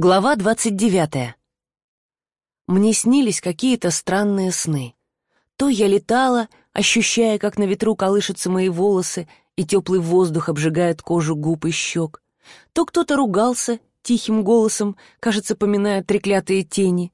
Глава двадцать девятая. Мне снились какие-то странные сны. То я летала, ощущая, как на ветру колышутся мои волосы, и теплый воздух обжигает кожу губ и щек. То кто-то ругался тихим голосом, кажется, поминая треклятые тени.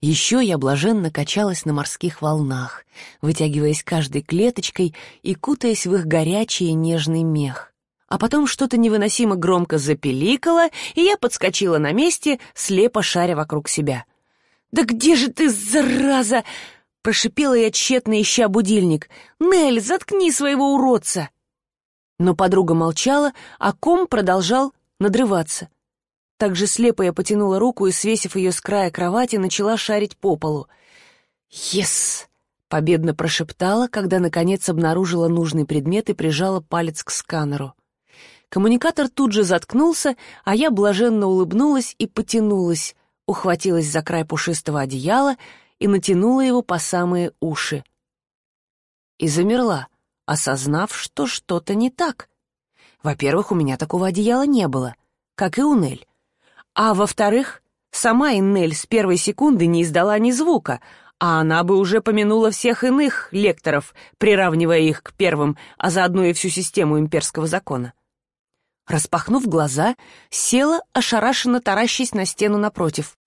Еще я блаженно качалась на морских волнах, вытягиваясь каждой клеточкой и кутаясь в их горячий и нежный мех а потом что-то невыносимо громко запеликало, и я подскочила на месте, слепо шаря вокруг себя. «Да где же ты, зараза!» — прошипела я тщетно, ища будильник. «Нель, заткни своего уродца!» Но подруга молчала, а ком продолжал надрываться. Так же слепо я потянула руку и, свесив ее с края кровати, начала шарить по полу. «Ес!» — победно прошептала, когда, наконец, обнаружила нужный предмет и прижала палец к сканеру. Коммуникатор тут же заткнулся, а я блаженно улыбнулась и потянулась, ухватилась за край пушистого одеяла и натянула его по самые уши. И замерла, осознав, что что-то не так. Во-первых, у меня такого одеяла не было, как и у Нель. А во-вторых, сама Иннель с первой секунды не издала ни звука, а она бы уже помянула всех иных лекторов, приравнивая их к первым, а заодно и всю систему имперского закона. Распахнув глаза, села, ошарашенно таращись на стену напротив.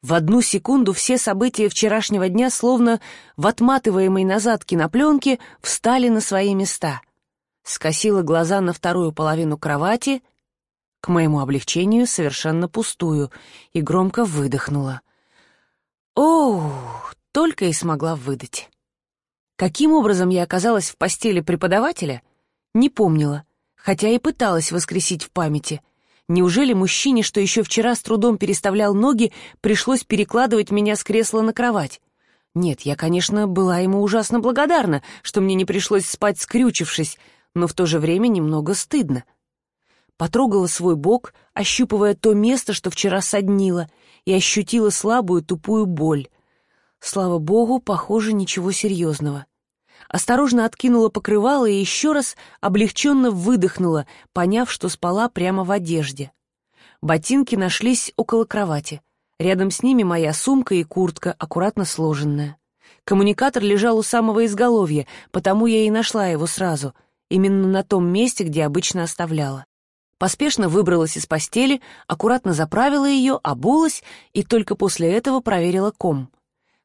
В одну секунду все события вчерашнего дня, словно в отматываемой назад кинопленке, встали на свои места. Скосила глаза на вторую половину кровати, к моему облегчению совершенно пустую, и громко выдохнула. Оу, только и смогла выдать. Каким образом я оказалась в постели преподавателя, не помнила хотя и пыталась воскресить в памяти. Неужели мужчине, что еще вчера с трудом переставлял ноги, пришлось перекладывать меня с кресла на кровать? Нет, я, конечно, была ему ужасно благодарна, что мне не пришлось спать скрючившись, но в то же время немного стыдно. Потрогала свой бок, ощупывая то место, что вчера соднило, и ощутила слабую тупую боль. Слава богу, похоже, ничего серьезного осторожно откинула покрывало и еще раз облегченно выдохнула, поняв, что спала прямо в одежде. Ботинки нашлись около кровати. Рядом с ними моя сумка и куртка, аккуратно сложенная. Коммуникатор лежал у самого изголовья, потому я и нашла его сразу, именно на том месте, где обычно оставляла. Поспешно выбралась из постели, аккуратно заправила ее, обулась и только после этого проверила ком.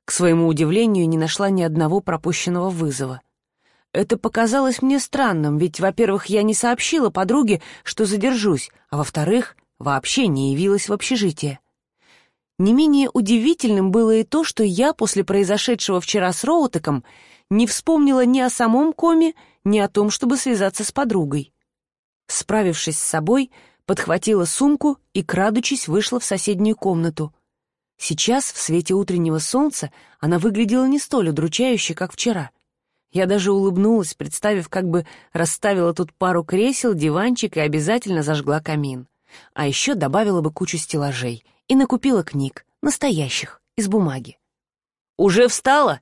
К своему удивлению, не нашла ни одного пропущенного вызова. Это показалось мне странным, ведь, во-первых, я не сообщила подруге, что задержусь, а во-вторых, вообще не явилась в общежитие. Не менее удивительным было и то, что я после произошедшего вчера с Роутеком не вспомнила ни о самом коме, ни о том, чтобы связаться с подругой. Справившись с собой, подхватила сумку и, крадучись, вышла в соседнюю комнату — Сейчас, в свете утреннего солнца, она выглядела не столь удручающе, как вчера. Я даже улыбнулась, представив, как бы расставила тут пару кресел, диванчик и обязательно зажгла камин. А еще добавила бы кучу стеллажей и накупила книг, настоящих, из бумаги. «Уже встала?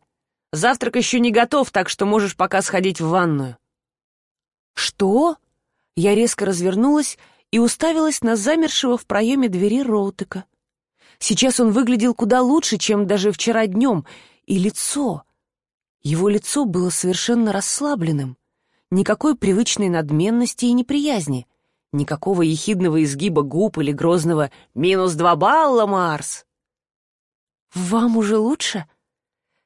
Завтрак еще не готов, так что можешь пока сходить в ванную». «Что?» Я резко развернулась и уставилась на замершего в проеме двери Роутека. Сейчас он выглядел куда лучше, чем даже вчера днем. И лицо... Его лицо было совершенно расслабленным. Никакой привычной надменности и неприязни. Никакого ехидного изгиба губ или грозного «минус два балла, Марс!» «Вам уже лучше?»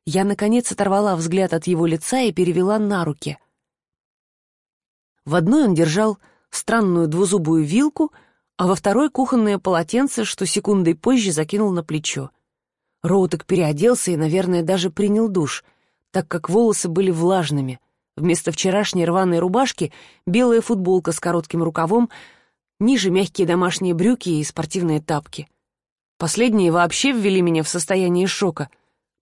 Я, наконец, оторвала взгляд от его лица и перевела на руки. В одной он держал странную двузубую вилку — а во второй кухонное полотенце, что секундой позже закинул на плечо. Роутек переоделся и, наверное, даже принял душ, так как волосы были влажными. Вместо вчерашней рваной рубашки белая футболка с коротким рукавом, ниже мягкие домашние брюки и спортивные тапки. Последние вообще ввели меня в состояние шока.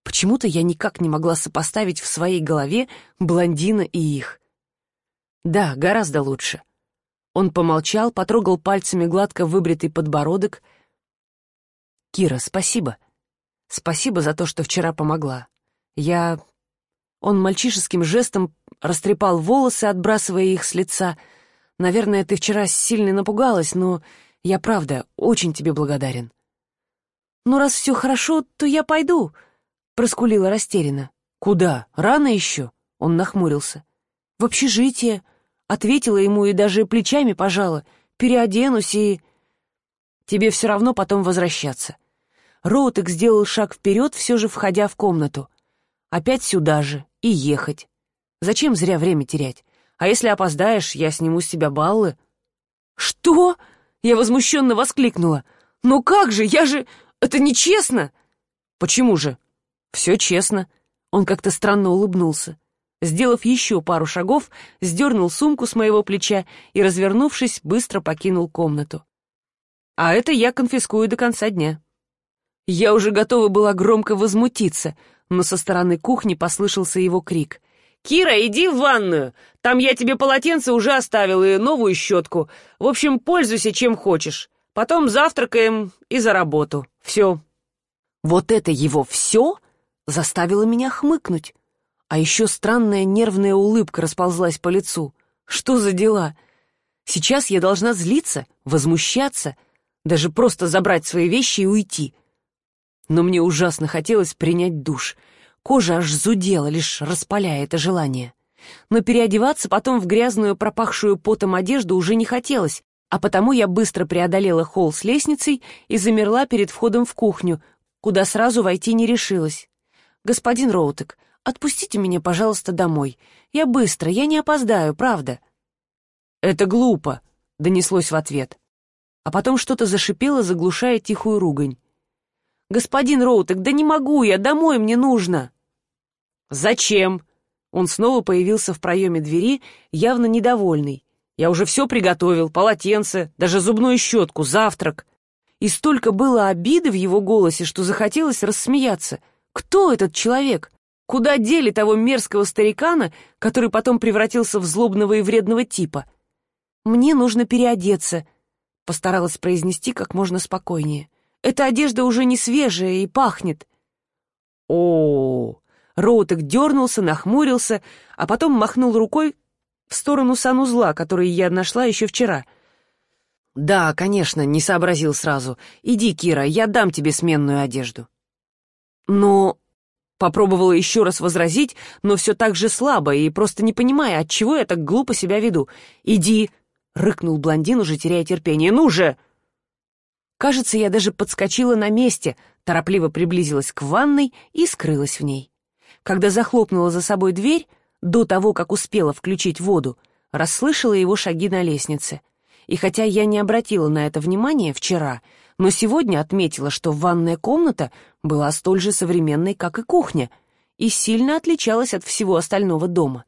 Почему-то я никак не могла сопоставить в своей голове блондина и их. Да, гораздо лучше. — он помолчал, потрогал пальцами гладко выбритый подбородок. «Кира, спасибо. Спасибо за то, что вчера помогла. Я...» Он мальчишеским жестом растрепал волосы, отбрасывая их с лица. «Наверное, ты вчера сильно напугалась, но Я правда очень тебе благодарен». «Ну, раз все хорошо, то я пойду», — проскулила растерянно. «Куда? Рано еще?» — он нахмурился. «В общежитие», — ответила ему и даже плечами пожала. «Переоденусь и...» «Тебе все равно потом возвращаться». Роутек сделал шаг вперед, все же входя в комнату. «Опять сюда же и ехать. Зачем зря время терять? А если опоздаешь, я сниму с тебя баллы». «Что?» — я возмущенно воскликнула. «Ну как же, я же... Это нечестно!» «Почему же?» «Все честно». Он как-то странно улыбнулся. Сделав еще пару шагов, сдернул сумку с моего плеча и, развернувшись, быстро покинул комнату. А это я конфискую до конца дня. Я уже готова была громко возмутиться, но со стороны кухни послышался его крик. «Кира, иди в ванную! Там я тебе полотенце уже оставил и новую щетку. В общем, пользуйся чем хочешь. Потом завтракаем и за работу. Все». Вот это его «все» заставило меня хмыкнуть. А еще странная нервная улыбка расползлась по лицу. Что за дела? Сейчас я должна злиться, возмущаться, даже просто забрать свои вещи и уйти. Но мне ужасно хотелось принять душ — Кожа аж зудела, лишь распаляя это желание. Но переодеваться потом в грязную, пропахшую потом одежду уже не хотелось, а потому я быстро преодолела холл с лестницей и замерла перед входом в кухню, куда сразу войти не решилась. «Господин Роутек, отпустите меня, пожалуйста, домой. Я быстро, я не опоздаю, правда». «Это глупо», — донеслось в ответ. А потом что-то зашипело, заглушая тихую ругань. «Господин Роутек, да не могу я, домой мне нужно!» «Зачем?» Он снова появился в проеме двери, явно недовольный. «Я уже все приготовил, полотенце, даже зубную щетку, завтрак». И столько было обиды в его голосе, что захотелось рассмеяться. «Кто этот человек? Куда дели того мерзкого старикана, который потом превратился в злобного и вредного типа?» «Мне нужно переодеться», — постаралась произнести как можно спокойнее. «Эта одежда уже не свежая и пахнет». «О-о-о!» Роутек дернулся, нахмурился, а потом махнул рукой в сторону санузла, который я нашла еще вчера. «Да, конечно, не сообразил сразу. Иди, Кира, я дам тебе сменную одежду». Но попробовала еще раз возразить, но все так же слабо и просто не понимая, от чего я так глупо себя веду. «Иди!» — рыкнул блондин, уже теряя терпение. «Ну же!» Кажется, я даже подскочила на месте, торопливо приблизилась к ванной и скрылась в ней. Когда захлопнула за собой дверь, до того, как успела включить воду, расслышала его шаги на лестнице. И хотя я не обратила на это внимания вчера, но сегодня отметила, что ванная комната была столь же современной, как и кухня, и сильно отличалась от всего остального дома.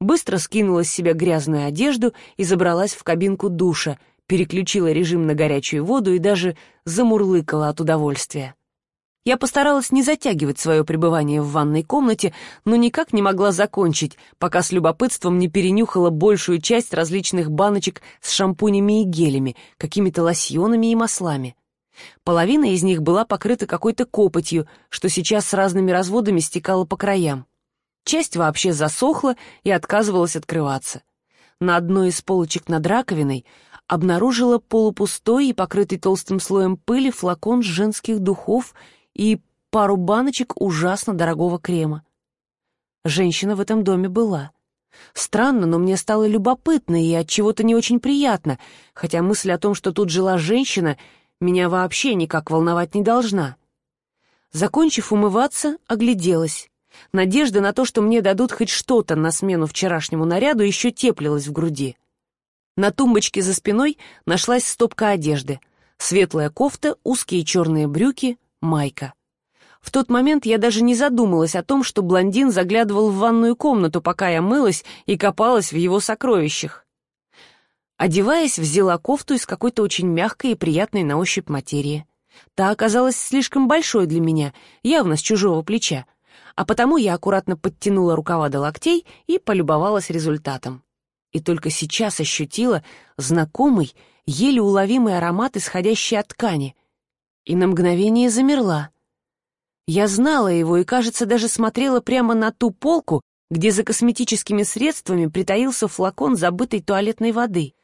Быстро скинула с себя грязную одежду и забралась в кабинку душа, переключила режим на горячую воду и даже замурлыкала от удовольствия. Я постаралась не затягивать свое пребывание в ванной комнате, но никак не могла закончить, пока с любопытством не перенюхала большую часть различных баночек с шампунями и гелями, какими-то лосьонами и маслами. Половина из них была покрыта какой-то копотью, что сейчас с разными разводами стекала по краям. Часть вообще засохла и отказывалась открываться. На одной из полочек над раковиной обнаружила полупустой и покрытый толстым слоем пыли флакон женских духов и пару баночек ужасно дорогого крема. Женщина в этом доме была. Странно, но мне стало любопытно и от чего-то не очень приятно, хотя мысль о том, что тут жила женщина, меня вообще никак волновать не должна. Закончив умываться, огляделась. Надежда на то, что мне дадут хоть что-то на смену вчерашнему наряду, еще теплилась в груди. На тумбочке за спиной нашлась стопка одежды. Светлая кофта, узкие черные брюки, майка. В тот момент я даже не задумалась о том, что блондин заглядывал в ванную комнату, пока я мылась и копалась в его сокровищах. Одеваясь, взяла кофту из какой-то очень мягкой и приятной на ощупь материи. Та оказалась слишком большой для меня, явно с чужого плеча, а потому я аккуратно подтянула рукава до локтей и полюбовалась результатом. И только сейчас ощутила знакомый, еле уловимый аромат, исходящий от ткани, и на мгновение замерла. Я знала его и, кажется, даже смотрела прямо на ту полку, где за косметическими средствами притаился флакон забытой туалетной воды.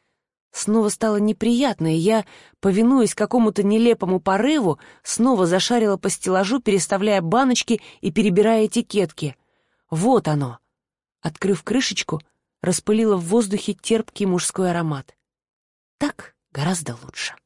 Снова стало неприятно, и я, повинуясь какому-то нелепому порыву, снова зашарила по стеллажу, переставляя баночки и перебирая этикетки. Вот оно. Открыв крышечку, распылила в воздухе терпкий мужской аромат. Так гораздо лучше.